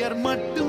பெயர் மட்டும்